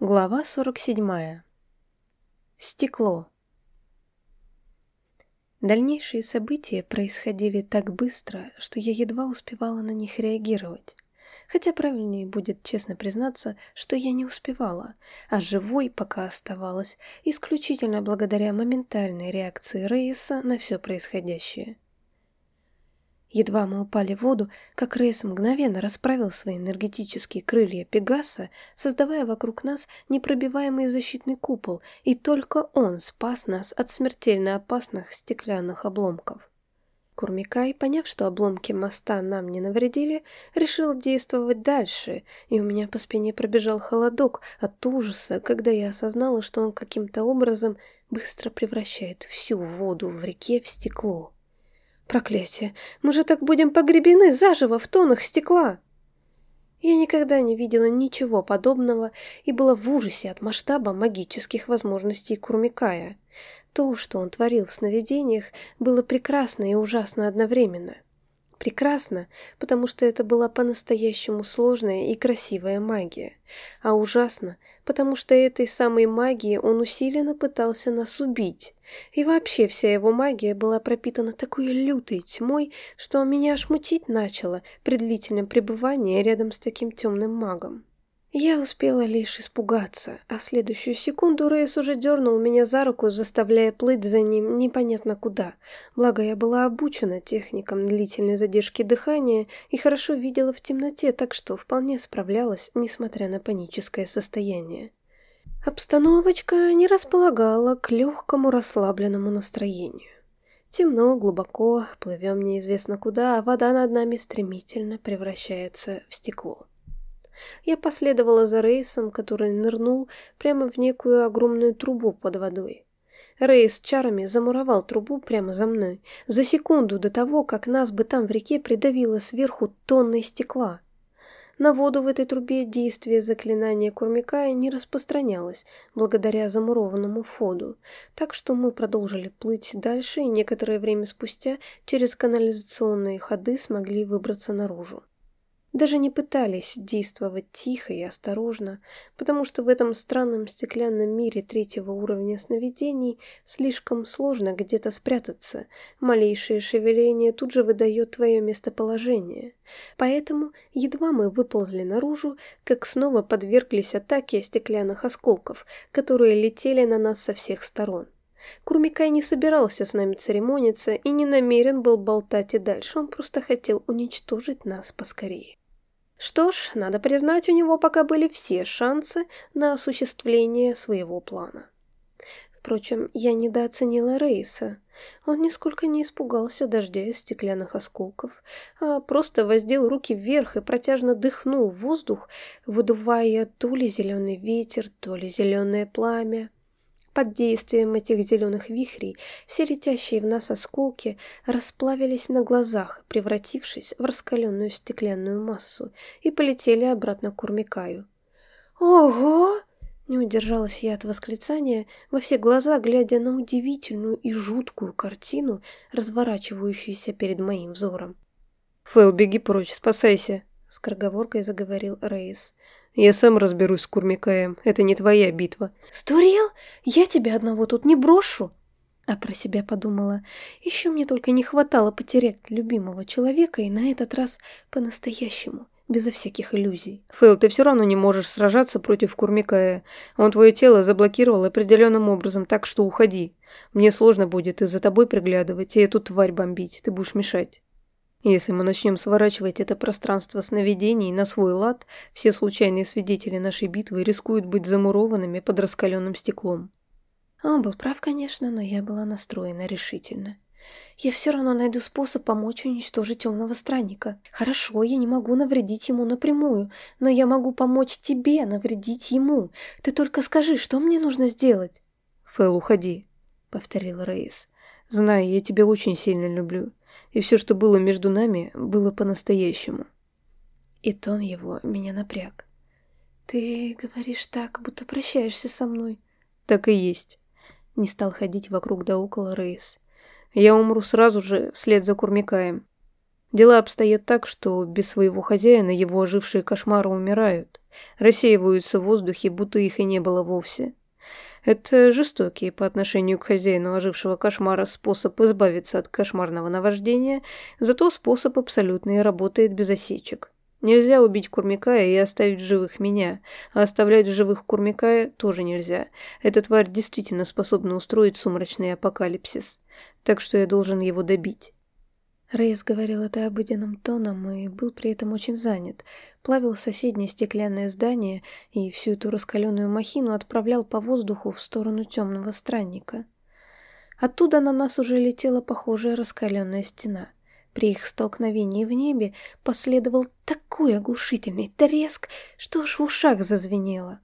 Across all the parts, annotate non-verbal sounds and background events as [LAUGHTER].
Глава 47. Стекло. Дальнейшие события происходили так быстро, что я едва успевала на них реагировать. Хотя правильнее будет честно признаться, что я не успевала, а живой пока оставалась исключительно благодаря моментальной реакции Рейса на все происходящее. Едва мы упали в воду, как Рейс мгновенно расправил свои энергетические крылья Пегаса, создавая вокруг нас непробиваемый защитный купол, и только он спас нас от смертельно опасных стеклянных обломков. Курмикай, поняв, что обломки моста нам не навредили, решил действовать дальше, и у меня по спине пробежал холодок от ужаса, когда я осознала, что он каким-то образом быстро превращает всю воду в реке в стекло. Проклятие, мы же так будем погребены заживо в тоннах стекла. Я никогда не видела ничего подобного и была в ужасе от масштаба магических возможностей Курмикая. То, что он творил в сновидениях, было прекрасно и ужасно одновременно. Прекрасно, потому что это была по-настоящему сложная и красивая магия. А ужасно, потому что этой самой магией он усиленно пытался нас убить. И вообще вся его магия была пропитана такой лютой тьмой, что меня аж мутить начало при длительном пребывании рядом с таким темным магом. Я успела лишь испугаться, а следующую секунду Рейс уже дернул меня за руку, заставляя плыть за ним непонятно куда. Благо, я была обучена техникам длительной задержки дыхания и хорошо видела в темноте, так что вполне справлялась, несмотря на паническое состояние. Обстановочка не располагала к легкому расслабленному настроению. Темно, глубоко, плывем неизвестно куда, а вода над нами стремительно превращается в стекло. Я последовала за Рейсом, который нырнул прямо в некую огромную трубу под водой. Рейс чарами замуровал трубу прямо за мной, за секунду до того, как нас бы там в реке придавило сверху тонной стекла. На воду в этой трубе действие заклинания Курмикая не распространялось, благодаря замурованному входу, так что мы продолжили плыть дальше и некоторое время спустя через канализационные ходы смогли выбраться наружу даже не пытались действовать тихо и осторожно, потому что в этом странном стеклянном мире третьего уровня сновидений слишком сложно где-то спрятаться, малейшее шевеление тут же выдает твое местоположение. Поэтому едва мы выползли наружу, как снова подверглись атаке стеклянных осколков, которые летели на нас со всех сторон. Курмикай не собирался с нами церемониться и не намерен был болтать и дальше, он просто хотел уничтожить нас поскорее. Что ж, надо признать, у него пока были все шансы на осуществление своего плана. Впрочем, я недооценила Рейса. Он нисколько не испугался дождя из стеклянных осколков, а просто воздел руки вверх и протяжно дыхнул в воздух, выдувая то ли зеленый ветер, то ли зеленое пламя. Под действием этих зеленых вихрей все летящие в нас осколки расплавились на глазах, превратившись в раскаленную стеклянную массу, и полетели обратно к Курмикаю. «Ого!» Не удержалась я от восклицания, во все глаза глядя на удивительную и жуткую картину, разворачивающуюся перед моим взором. «Фэл, беги прочь, спасайся!» — скороговоркой заговорил Рейс. Я сам разберусь с Курмикаем. Это не твоя битва. Стурел? Я тебя одного тут не брошу. А про себя подумала. Еще мне только не хватало потерять любимого человека, и на этот раз по-настоящему, безо всяких иллюзий. Фэл, ты все равно не можешь сражаться против Курмикая. Он твое тело заблокировал определенным образом, так что уходи. Мне сложно будет и за тобой приглядывать, и эту тварь бомбить. Ты будешь мешать. Если мы начнем сворачивать это пространство сновидений на свой лад, все случайные свидетели нашей битвы рискуют быть замурованными под раскаленным стеклом. Он был прав, конечно, но я была настроена решительно. Я все равно найду способ помочь уничтожить темного странника. Хорошо, я не могу навредить ему напрямую, но я могу помочь тебе навредить ему. Ты только скажи, что мне нужно сделать? Фэл, уходи, повторил Рейс. Знай, я тебя очень сильно люблю и все, что было между нами, было по-настоящему. И тон его меня напряг. «Ты говоришь так, будто прощаешься со мной». «Так и есть». Не стал ходить вокруг да около Рейс. «Я умру сразу же, вслед за Курмикаем». Дела обстоят так, что без своего хозяина его ожившие кошмары умирают, рассеиваются в воздухе, будто их и не было вовсе. Это жестокий по отношению к хозяину ожившего кошмара способ избавиться от кошмарного наваждения, зато способ абсолютный работает без осечек. Нельзя убить Курмикая и оставить в живых меня, а оставлять в живых Курмикая тоже нельзя. Эта тварь действительно способна устроить сумрачный апокалипсис, так что я должен его добить. Рейс говорил это обыденным тоном и был при этом очень занят. Плавил соседнее стеклянное здание и всю эту раскаленную махину отправлял по воздуху в сторону темного странника. Оттуда на нас уже летела похожая раскаленная стена. При их столкновении в небе последовал такой оглушительный треск, что аж в ушах зазвенело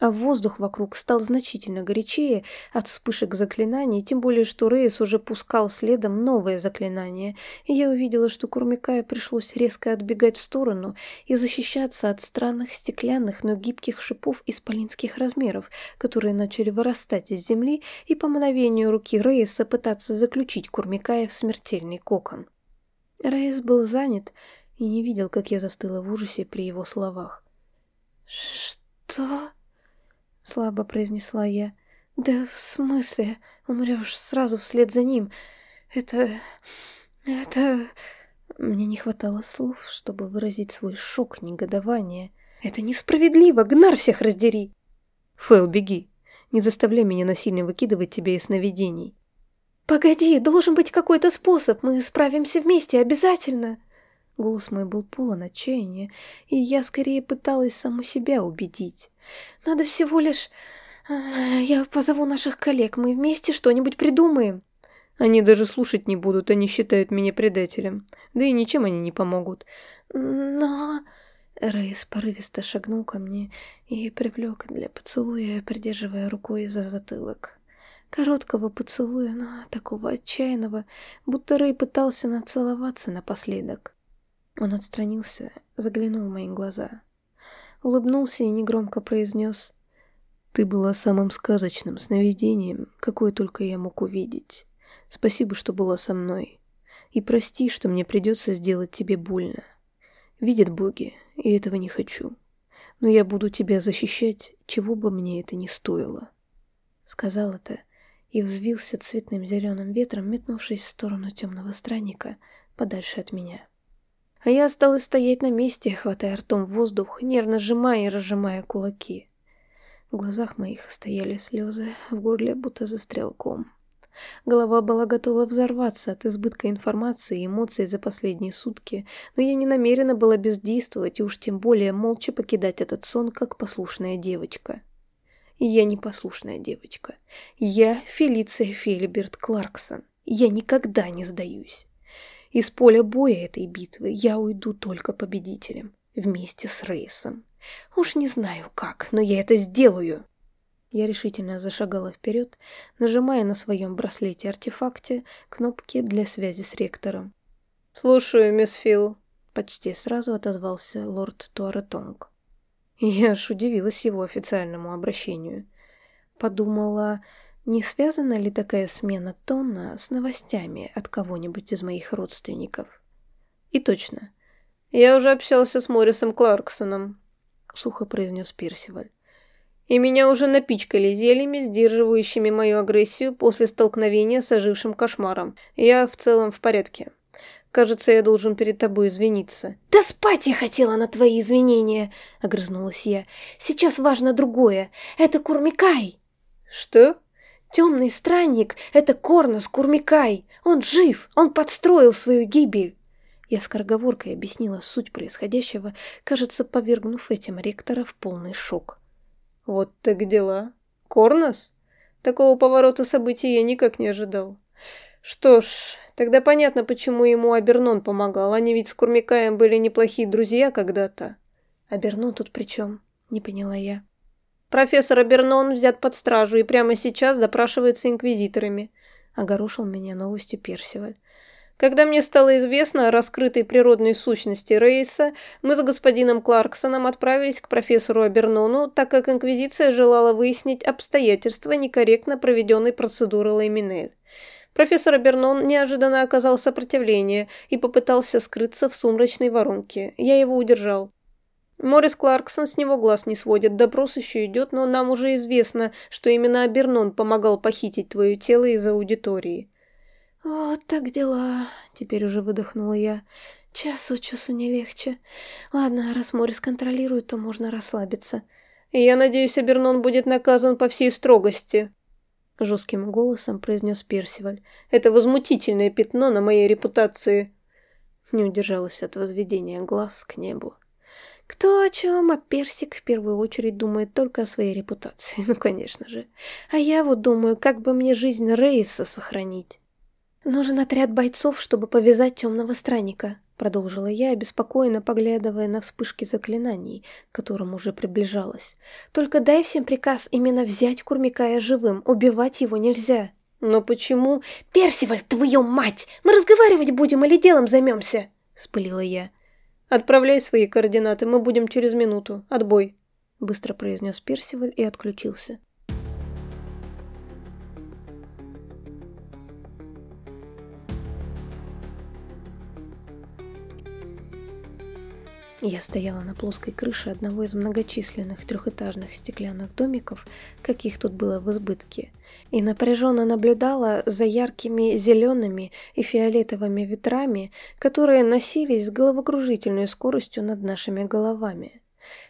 а воздух вокруг стал значительно горячее от вспышек заклинаний, тем более, что Рейс уже пускал следом новое заклинание, и я увидела, что Курмикая пришлось резко отбегать в сторону и защищаться от странных стеклянных, но гибких шипов исполинских размеров, которые начали вырастать из земли и по мгновению руки Рейса пытаться заключить Курмикая в смертельный кокон. Рейс был занят и не видел, как я застыла в ужасе при его словах. «Что?» Слабо произнесла я. Да в смысле? Умрешь сразу вслед за ним. Это... это... Мне не хватало слов, чтобы выразить свой шок, негодование. Это несправедливо, Гнар всех раздери! Фэл, беги. Не заставляй меня насильно выкидывать тебя из сновидений. Погоди, должен быть какой-то способ. Мы справимся вместе, обязательно. Голос мой был полон отчаяния, и я скорее пыталась саму себя убедить. Надо всего лишь... А, я позову наших коллег, мы вместе что-нибудь придумаем. Они даже слушать не будут, они считают меня предателем. Да и ничем они не помогут. Но... Рейс порывисто шагнул ко мне и привлек для поцелуя, придерживая рукой за затылок. Короткого поцелуя, но такого отчаянного, будто Рэй пытался нацеловаться напоследок. Он отстранился, заглянул в мои глаза улыбнулся и негромко произнес «Ты была самым сказочным сновидением, какое только я мог увидеть. Спасибо, что была со мной. И прости, что мне придется сделать тебе больно. Видят боги, и этого не хочу. Но я буду тебя защищать, чего бы мне это ни стоило». Сказал это и взвился цветным зеленым ветром, метнувшись в сторону темного странника, подальше от меня. А я осталась стоять на месте, хватая ртом воздух, нервно сжимая и разжимая кулаки. В глазах моих стояли слезы, в горле будто застрял ком. Голова была готова взорваться от избытка информации и эмоций за последние сутки, но я не намерена была бездействовать и уж тем более молча покидать этот сон, как послушная девочка. Я не послушная девочка. Я Фелиция Фелиберт Кларксон. Я никогда не сдаюсь. Из поля боя этой битвы я уйду только победителем, вместе с Рейсом. Уж не знаю как, но я это сделаю. Я решительно зашагала вперед, нажимая на своем браслете-артефакте кнопки для связи с ректором. «Слушаю, мисс Фил», — почти сразу отозвался лорд Туаретонг. Я аж удивилась его официальному обращению. Подумала, не связана ли такая смена тона с новостями от кого-нибудь из моих родственников? И точно. «Я уже общался с Моррисом Кларксоном», — сухо произнес Персиваль. «И меня уже напичкали зельями, сдерживающими мою агрессию после столкновения с ожившим кошмаром. Я в целом в порядке. Кажется, я должен перед тобой извиниться». «Да спать я хотела на твои извинения!» — огрызнулась я. «Сейчас важно другое. Это Курмикай!» «Что?» Темный странник — это Корнос Курмикай. Он жив, он подстроил свою гибель. Я скороговоркой объяснила суть происходящего, кажется, повергнув этим ректора в полный шок. Вот так дела. Корнос? Такого поворота событий я никак не ожидал. Что ж, тогда понятно, почему ему Абернон помогал. Они ведь с Курмикаем были неплохие друзья когда-то. Абернон тут при чем? Не поняла я. Профессор Абернон взят под стражу и прямо сейчас допрашивается инквизиторами. Огорошил меня новостью Персиваль. Когда мне стало известно о раскрытой природной сущности Рейса, мы с господином Кларксоном отправились к профессору Абернону, так как Инквизиция желала выяснить обстоятельства некорректно проведенной процедуры Лейминель. Профессор Абернон неожиданно оказал сопротивление и попытался скрыться в сумрачной воронке. Я его удержал. Морис Кларксон с него глаз не сводит, допрос еще идет, но нам уже известно, что именно Абернон помогал похитить твое тело из аудитории. «Вот так дела», — теперь уже выдохнула я. «Час от часу не легче. Ладно, раз Морис контролирует, то можно расслабиться». «Я надеюсь, Абернон будет наказан по всей строгости», — жестким голосом произнес Персиваль. «Это возмутительное пятно на моей репутации». Не удержалась от возведения глаз к небу. Кто о чем, а Персик в первую очередь думает только о своей репутации, [LAUGHS] ну, конечно же. А я вот думаю, как бы мне жизнь Рейса сохранить. Нужен отряд бойцов, чтобы повязать темного странника, продолжила я, обеспокоенно поглядывая на вспышки заклинаний, к которым уже приближалась. Только дай всем приказ именно взять Курмикая живым, убивать его нельзя. Но почему? Персиваль, твою мать! Мы разговаривать будем или делом займемся? Спылила я. «Отправляй свои координаты, мы будем через минуту. Отбой», — быстро произнес Персиваль и отключился. Я стояла на плоской крыше одного из многочисленных трехэтажных стеклянных домиков, каких тут было в избытке, и напряженно наблюдала за яркими зелеными и фиолетовыми ветрами, которые носились с головокружительной скоростью над нашими головами.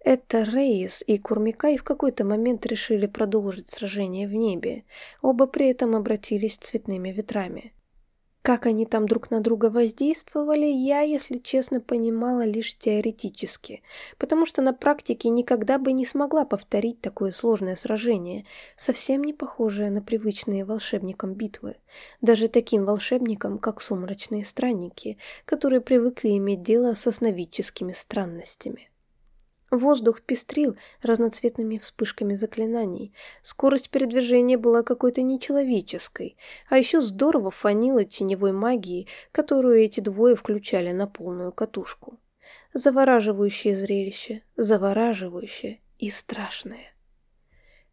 Это Рейс и Курмикай в какой-то момент решили продолжить сражение в небе, оба при этом обратились цветными ветрами. Как они там друг на друга воздействовали, я, если честно, понимала лишь теоретически, потому что на практике никогда бы не смогла повторить такое сложное сражение, совсем не похожее на привычные волшебникам битвы, даже таким волшебникам, как сумрачные странники, которые привыкли иметь дело со сновидческими странностями. Воздух пестрил разноцветными вспышками заклинаний. Скорость передвижения была какой-то нечеловеческой, а еще здорово фанило теневой магией, которую эти двое включали на полную катушку. Завораживающее зрелище, завораживающее и страшное.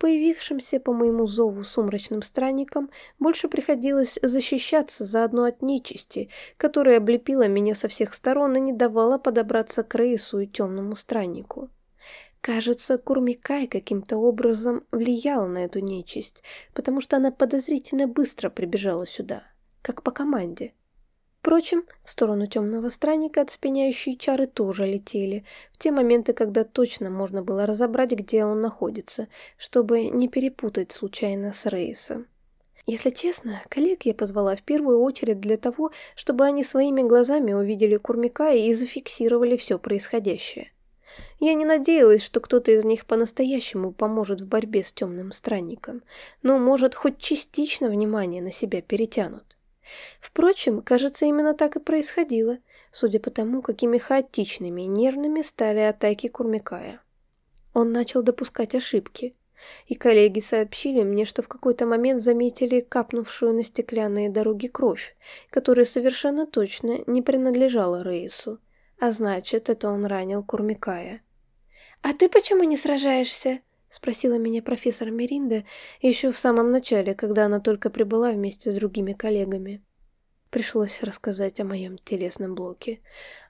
Появившимся по моему зову сумрачным странникам больше приходилось защищаться заодно от нечисти, которая облепила меня со всех сторон и не давала подобраться к Рейсу и темному страннику. Кажется, Курмикай каким-то образом влиял на эту нечисть, потому что она подозрительно быстро прибежала сюда, как по команде. Впрочем, в сторону темного странника отспеняющие чары тоже летели, в те моменты, когда точно можно было разобрать, где он находится, чтобы не перепутать случайно с Рейсом. Если честно, коллег я позвала в первую очередь для того, чтобы они своими глазами увидели Курмика и зафиксировали все происходящее. Я не надеялась, что кто-то из них по-настоящему поможет в борьбе с темным странником, но, может, хоть частично внимание на себя перетянут. Впрочем, кажется, именно так и происходило, судя по тому, какими хаотичными и нервными стали атаки Курмикая. Он начал допускать ошибки, и коллеги сообщили мне, что в какой-то момент заметили капнувшую на стеклянные дороги кровь, которая совершенно точно не принадлежала Рейсу, а значит, это он ранил Курмикая. «А ты почему не сражаешься?» — спросила меня профессор Меринда еще в самом начале, когда она только прибыла вместе с другими коллегами. Пришлось рассказать о моем телесном блоке.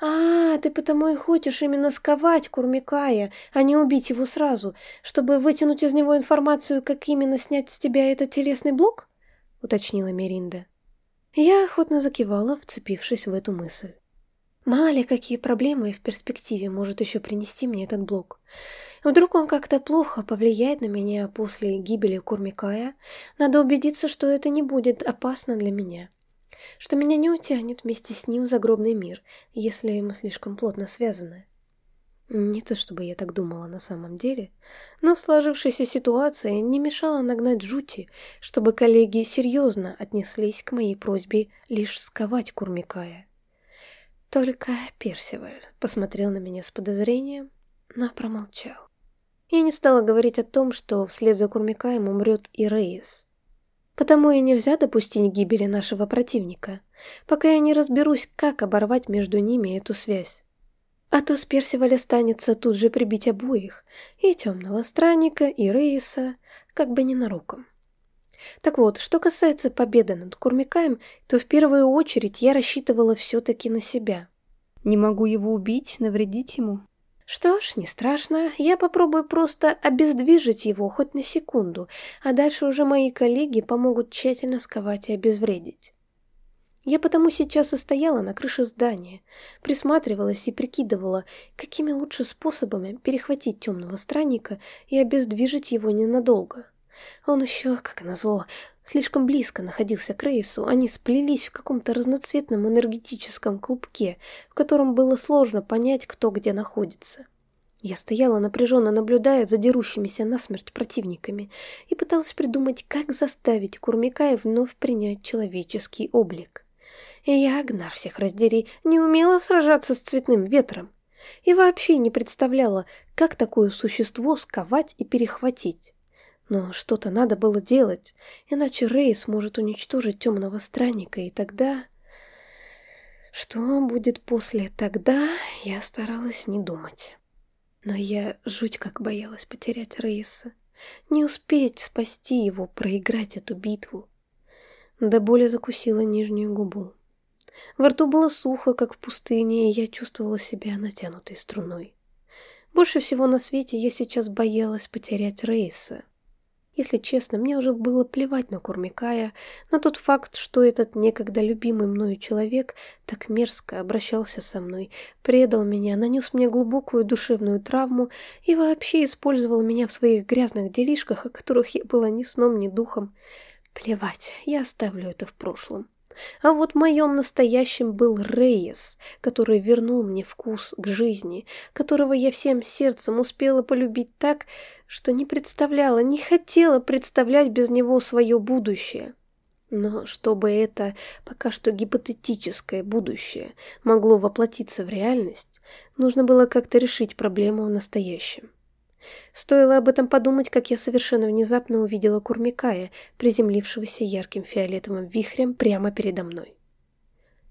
«А, ты потому и хочешь именно сковать Курмикая, а не убить его сразу, чтобы вытянуть из него информацию, как именно снять с тебя этот телесный блок?» — уточнила Меринда. Я охотно закивала, вцепившись в эту мысль. Мало ли, какие проблемы в перспективе может еще принести мне этот блок. Вдруг он как-то плохо повлияет на меня после гибели Курмикая. Надо убедиться, что это не будет опасно для меня. Что меня не утянет вместе с ним в загробный мир, если мы слишком плотно связаны. Не то чтобы я так думала на самом деле, но сложившаяся ситуация не мешала нагнать жути, чтобы коллеги серьезно отнеслись к моей просьбе лишь сковать Курмикая. Только Персиваль посмотрел на меня с подозрением, но промолчал. Я не стала говорить о том, что вслед за Курмикаем умрет и Рейс. Потому и нельзя допустить гибели нашего противника, пока я не разберусь, как оборвать между ними эту связь. А то с Персиваля станется тут же прибить обоих, и темного странника, и Рейса, как бы ненароком. Так вот, что касается победы над Курмикаем, то в первую очередь я рассчитывала все-таки на себя. Не могу его убить, навредить ему. Что ж, не страшно, я попробую просто обездвижить его хоть на секунду, а дальше уже мои коллеги помогут тщательно сковать и обезвредить. Я потому сейчас и стояла на крыше здания, присматривалась и прикидывала, какими лучше способами перехватить темного странника и обездвижить его ненадолго. Он еще, как назло, слишком близко находился к Рейсу, они сплелись в каком-то разноцветном энергетическом клубке, в котором было сложно понять, кто где находится. Я стояла напряженно, наблюдая за дерущимися насмерть противниками, и пыталась придумать, как заставить Курмикая вновь принять человеческий облик. И я, Агнар всех раздери, не умела сражаться с цветным ветром. И вообще не представляла, как такое существо сковать и перехватить. Но что-то надо было делать, иначе Рейс может уничтожить темного странника, и тогда... Что будет после тогда, я старалась не думать. Но я жуть как боялась потерять Рейса. Не успеть спасти его, проиграть эту битву. До боли закусила нижнюю губу. Во рту было сухо, как в пустыне, и я чувствовала себя натянутой струной. Больше всего на свете я сейчас боялась потерять Рейса. Если честно, мне уже было плевать на Курмикая, на тот факт, что этот некогда любимый мною человек так мерзко обращался со мной, предал меня, нанес мне глубокую душевную травму и вообще использовал меня в своих грязных делишках, о которых я была ни сном, ни духом. Плевать, я оставлю это в прошлом. А вот моем настоящем был Рейес, который вернул мне вкус к жизни, которого я всем сердцем успела полюбить так, что не представляла, не хотела представлять без него свое будущее. Но чтобы это пока что гипотетическое будущее могло воплотиться в реальность, нужно было как-то решить проблему в настоящем. Стоило об этом подумать, как я совершенно внезапно увидела Курмикая, приземлившегося ярким фиолетовым вихрем прямо передо мной.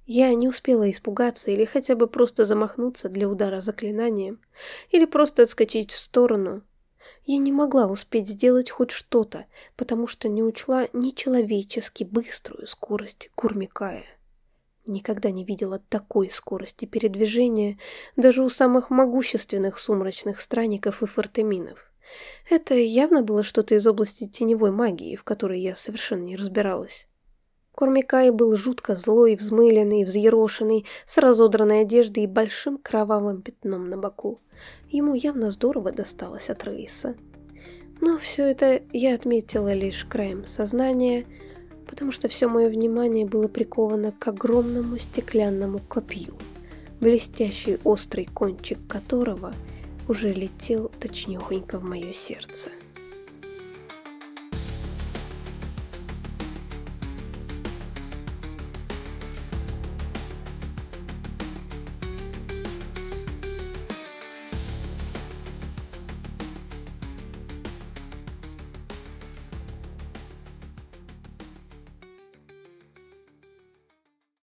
Я не успела испугаться или хотя бы просто замахнуться для удара заклинанием, или просто отскочить в сторону. Я не могла успеть сделать хоть что-то, потому что не учла нечеловечески быструю скорость Курмикая. Никогда не видела такой скорости передвижения даже у самых могущественных сумрачных странников и фортеминов. Это явно было что-то из области теневой магии, в которой я совершенно не разбиралась. Кормикай был жутко злой, взмыленный, взъерошенный, с разодранной одеждой и большим кровавым пятном на боку. Ему явно здорово досталось от Рейса. Но все это я отметила лишь краем сознания – потому что все мое внимание было приковано к огромному стеклянному копью, блестящий острый кончик которого уже летел точнёхонько в мое сердце.